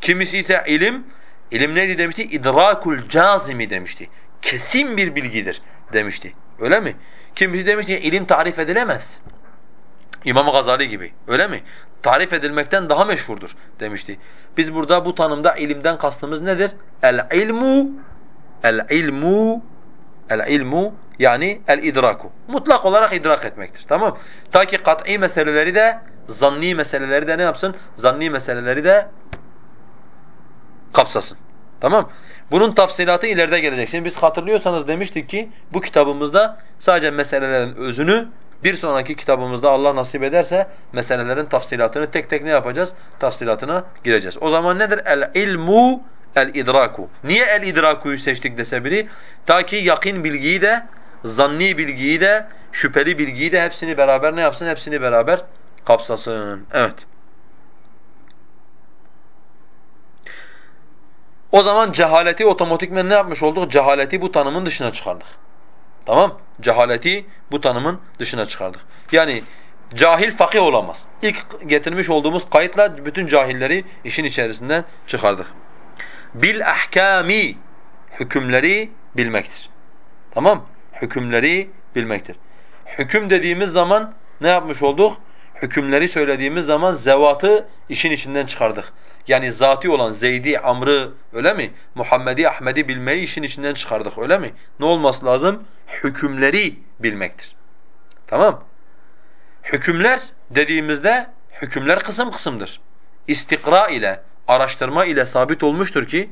Kimisi ise ilim ilim neydi demişti? İdrakul cazimi demişti. Kesin bir bilgidir demişti. Öyle mi? Kimisi demiş ki ilim tarif edilemez. İmam Gazali gibi. Öyle mi? Tarif edilmekten daha meşhurdur demişti. Biz burada bu tanımda ilimden kastımız nedir? El ilmu el ilmu el ilmu yani el idraku. Mutlak olarak idrak etmektir. Tamam? Ta ki kat'i meseleleri de zanni meseleleri de ne yapsın? Zanni meseleleri de kapsasın. Tamam? Bunun tafsilatı ileride gelecek. Şimdi biz hatırlıyorsanız demiştik ki bu kitabımızda sadece meselelerin özünü bir sonraki kitabımızda Allah nasip ederse meselelerin tafsilatını tek tek ne yapacağız? Tafsilatına gireceğiz. O zaman nedir? El-ilmu el-idraku. Niye el-idrakuyu seçtik dese biri? Ta ki yakin bilgiyi de, zanni bilgiyi de, şüpheli bilgiyi de hepsini beraber ne yapsın? Hepsini beraber kapsasın. Evet. O zaman cehaleti otomatikmen ne yapmış olduk? Cehaleti bu tanımın dışına çıkardık. Tamam? Cehaleti bu tanımın dışına çıkardık. Yani cahil fakih olamaz. İlk getirmiş olduğumuz kayıtla bütün cahilleri işin içerisinden çıkardık. Bil ahkami hükümleri bilmektir. Tamam? Hükümleri bilmektir. Hüküm dediğimiz zaman ne yapmış olduk? Hükümleri söylediğimiz zaman zevatı işin içinden çıkardık. Yani zati olan Zeydi, Amr'ı öyle mi? Muhammed'i, Ahmed'i bilmeyi işin içinden çıkardık öyle mi? Ne olması lazım? Hükümleri bilmektir. Tamam? Hükümler dediğimizde hükümler kısım kısımdır. İstikra ile, araştırma ile sabit olmuştur ki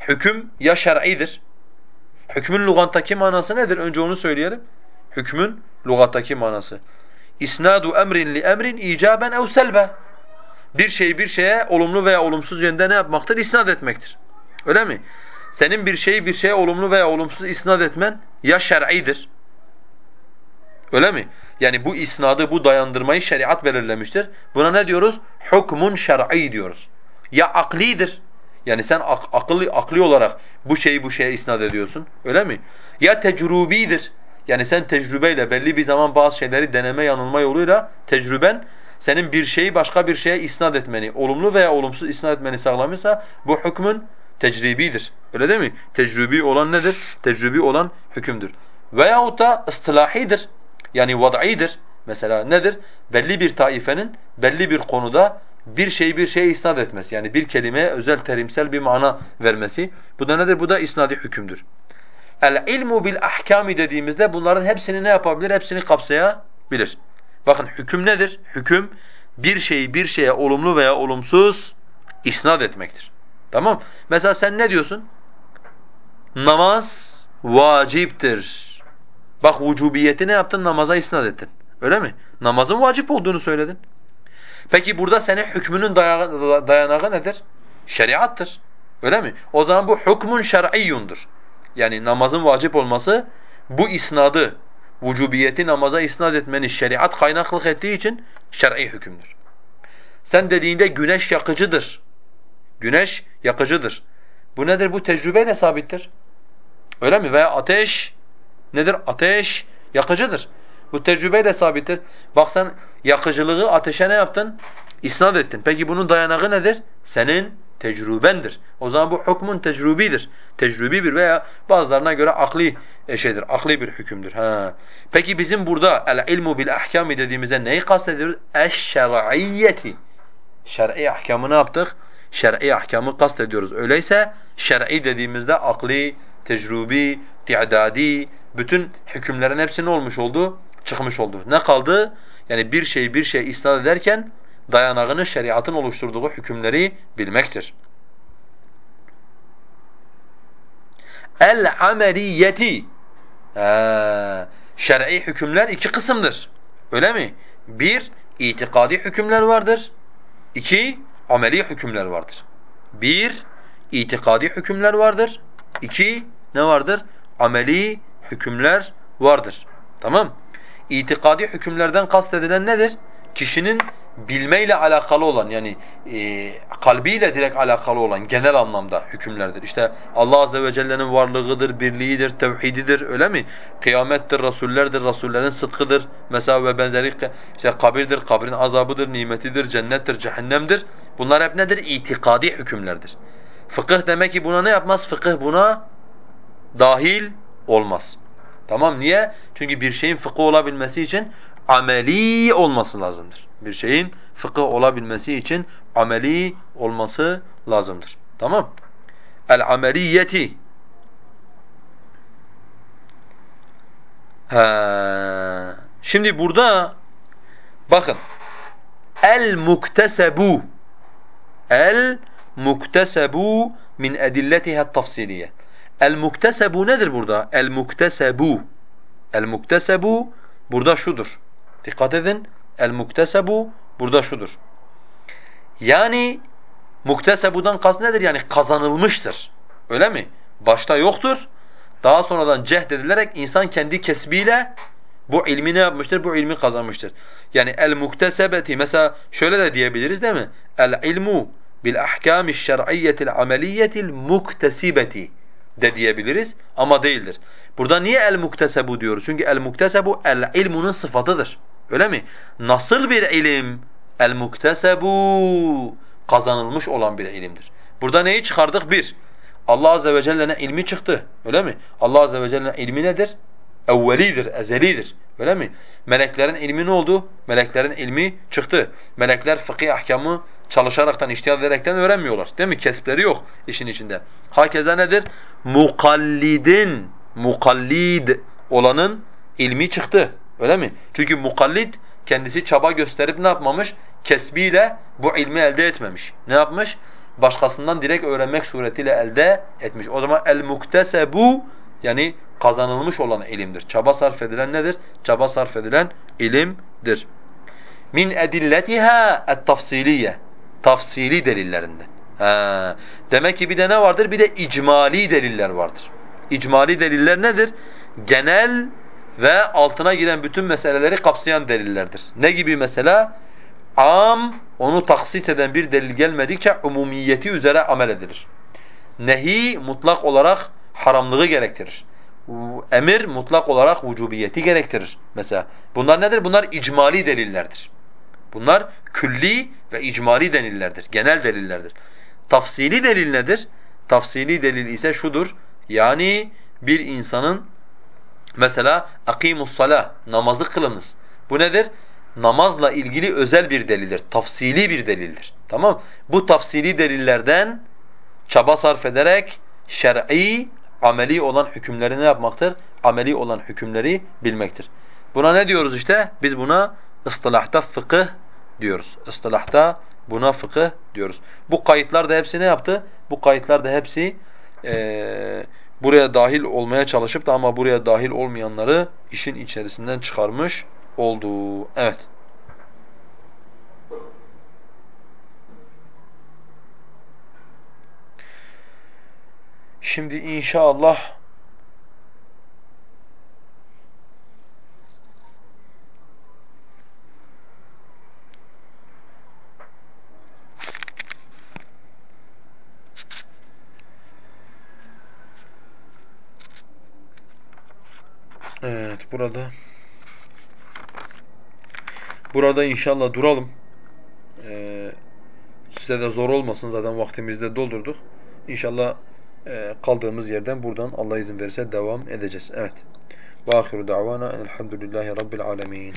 hüküm ya şer'idir. Hükmün lügattaki manası nedir? Önce onu söyleyelim. Hükmün lügattaki manası. İsnadu emrin li emrin icaben ev selbe bir şeyi bir şeye olumlu veya olumsuz yönde ne yapmaktır? İsnat etmektir. Öyle mi? Senin bir şeyi bir şeye olumlu veya olumsuz isnat etmen ya şer'idir. Öyle mi? Yani bu isnadı, bu dayandırmayı şeriat belirlemiştir. Buna ne diyoruz? Hukmun şer'i diyoruz. Ya aklidir. Yani sen ak akıllı, akli olarak bu şeyi bu şeye isnat ediyorsun. Öyle mi? Ya tecrübidir. Yani sen tecrübeyle belli bir zaman bazı şeyleri deneme yanılma yoluyla tecrüben senin bir şeyi başka bir şeye isnat etmeni, olumlu veya olumsuz isnat etmeni sağlamışsa bu hükmün tecribidir. Öyle değil mi? Tecrübi olan nedir? Tecrübi olan hükümdür. Veyahut da ıstılahidir. Yani vad'idir. Mesela nedir? Belli bir taifenin belli bir konuda bir şeyi bir şeye isnat etmesi. Yani bir kelimeye özel terimsel bir mana vermesi. Bu da nedir? Bu da isnadi hükümdür. El-ilmu bil ahkami dediğimizde bunların hepsini ne yapabilir? Hepsini kapsayabilir. Bakın hüküm nedir? Hüküm bir şeyi bir şeye olumlu veya olumsuz isnat etmektir. Tamam? Mesela sen ne diyorsun? Namaz vaciptir. Bak vücubiyeti ne yaptın? Namaza isnat ettin. Öyle mi? Namazın vacip olduğunu söyledin. Peki burada senin hükmünün dayanağı nedir? Şeriattır. Öyle mi? O zaman bu hükmün şer'iyyundur. Yani namazın vacip olması bu isnadı vücubiyeti namaza isnat etmeni şeriat kaynaklık ettiği için şer'i hükümdür. Sen dediğinde güneş yakıcıdır. Güneş yakıcıdır. Bu nedir? Bu tecrübeyle sabittir. Öyle mi? Veya ateş nedir? Ateş yakıcıdır. Bu tecrübeyle sabittir. Bak sen yakıcılığı ateşe ne yaptın? İsnat ettin. Peki bunun dayanağı nedir? Senin tecrübendir. O zaman bu hükmün tecrübidir. Tecrübi bir veya bazılarına göre akli e, şeydir, akli bir hükümdür. Ha. Peki bizim burada el ilmu bil ahkami dediğimizde neyi kastediyoruz? Eş-şer'iyyeti. Şer'i ahkamı ne yaptık? Şer'i ahkamı kastediyoruz. Öyleyse şer'i dediğimizde akli, tecrübi, ti'dadi bütün hükümlerin hepsi ne olmuş oldu? Çıkmış oldu. Ne kaldı? Yani bir şey bir şey isnat ederken dayanağını şeriatın oluşturduğu hükümleri bilmektir. El-ameliyeti Şer'i hükümler iki kısımdır. Öyle mi? Bir, itikadi hükümler vardır. İki, ameli hükümler vardır. Bir, itikadi hükümler vardır. İki, ne vardır? Ameli hükümler vardır. Tamam? İtikadi hükümlerden kastedilen nedir? Kişinin bilmeyle alakalı olan yani e, kalbiyle direkt alakalı olan genel anlamda hükümlerdir. İşte Allah azze ve celle'nin varlığıdır, birliğidir, tevhididir öyle mi? Kıyamettir, rasullerdir, rasullerin sıdkıdır. Mesela ve benzeri işte kabirdir, kabrin azabıdır, nimetidir, cennettir, cehennemdir. Bunlar hep nedir? İtikadi hükümlerdir. Fıkıh demek ki buna ne yapmaz? Fıkıh buna dahil olmaz. Tamam niye? Çünkü bir şeyin fıkıh olabilmesi için ameli olması lazımdır. Bir şeyin fıkıh olabilmesi için ameli olması lazımdır. Tamam? El-ameliyeti Ha. Şimdi burada bakın el muktesebu el muktesebu min edilletiha tafsiliye. El muktesebu nedir burada? El muktesebu. El muktesebu burada şudur. Dikkat edin. El muktesebu burada şudur. Yani muktesebudan kast nedir? Yani kazanılmıştır. Öyle mi? Başta yoktur. Daha sonradan cehd edilerek insan kendi kesbiyle bu ilmi ne yapmıştır? Bu ilmi kazanmıştır. Yani el muktesebeti mesela şöyle de diyebiliriz değil mi? El ilmu bil ahkami şer'iyyetil ameliyetil muktesibeti de diyebiliriz ama değildir. Burada niye el muktesebu diyoruz? Çünkü el muktesebu el ilmunun sıfatıdır. Öyle mi? Nasıl bir ilim? El muktesebu kazanılmış olan bir ilimdir. Burada neyi çıkardık? Bir, Allah azze ve celle'nin ilmi çıktı. Öyle mi? Allah azze ve celle'nin ilmi nedir? Evvelidir, ezelidir. Öyle mi? Meleklerin ilmi ne oldu? Meleklerin ilmi çıktı. Melekler fıkıh ahkamı çalışaraktan, iştihad ederekten öğrenmiyorlar. Değil mi? Kesipleri yok işin içinde. Hakeza nedir? Mukallidin, mukallid olanın ilmi çıktı. Öyle mi? Çünkü mukallid kendisi çaba gösterip ne yapmamış? Kesbiyle bu ilmi elde etmemiş. Ne yapmış? Başkasından direkt öğrenmek suretiyle elde etmiş. O zaman el muktesebu yani kazanılmış olan ilimdir. Çaba sarf edilen nedir? Çaba sarf edilen ilimdir. Min edilletiha et-tafsiliye. Tafsili delillerinden. Ha. Demek ki bir de ne vardır? Bir de icmali deliller vardır. İcmali deliller nedir? Genel ve altına giren bütün meseleleri kapsayan delillerdir. Ne gibi mesela? Am, onu taksis eden bir delil gelmedikçe umumiyeti üzere amel edilir. Nehi mutlak olarak haramlığı gerektirir. Emir mutlak olarak vücubiyeti gerektirir mesela. Bunlar nedir? Bunlar icmali delillerdir. Bunlar külli ve icmali delillerdir, genel delillerdir. Tafsili delil nedir? Tafsili delil ise şudur. Yani bir insanın mesela akimus salah namazı kılınız. Bu nedir? Namazla ilgili özel bir delildir, tafsili bir delildir. Tamam? Bu tafsili delillerden çaba sarf ederek şer'i, ameli olan hükümleri ne yapmaktır? Ameli olan hükümleri bilmektir. Buna ne diyoruz işte? Biz buna ıstılahta fıkıh diyoruz. Istilahta buna fıkıh diyoruz. Bu kayıtlar da hepsi ne yaptı? Bu kayıtlar da hepsi e, buraya dahil olmaya çalışıp da ama buraya dahil olmayanları işin içerisinden çıkarmış oldu. Evet. Şimdi inşallah Evet burada burada inşallah duralım. Ee, size de zor olmasın zaten vaktimizi de doldurduk. İnşallah e, kaldığımız yerden buradan Allah izin verirse devam edeceğiz. Evet. Ve ahiru davana elhamdülillahi rabbil alemin.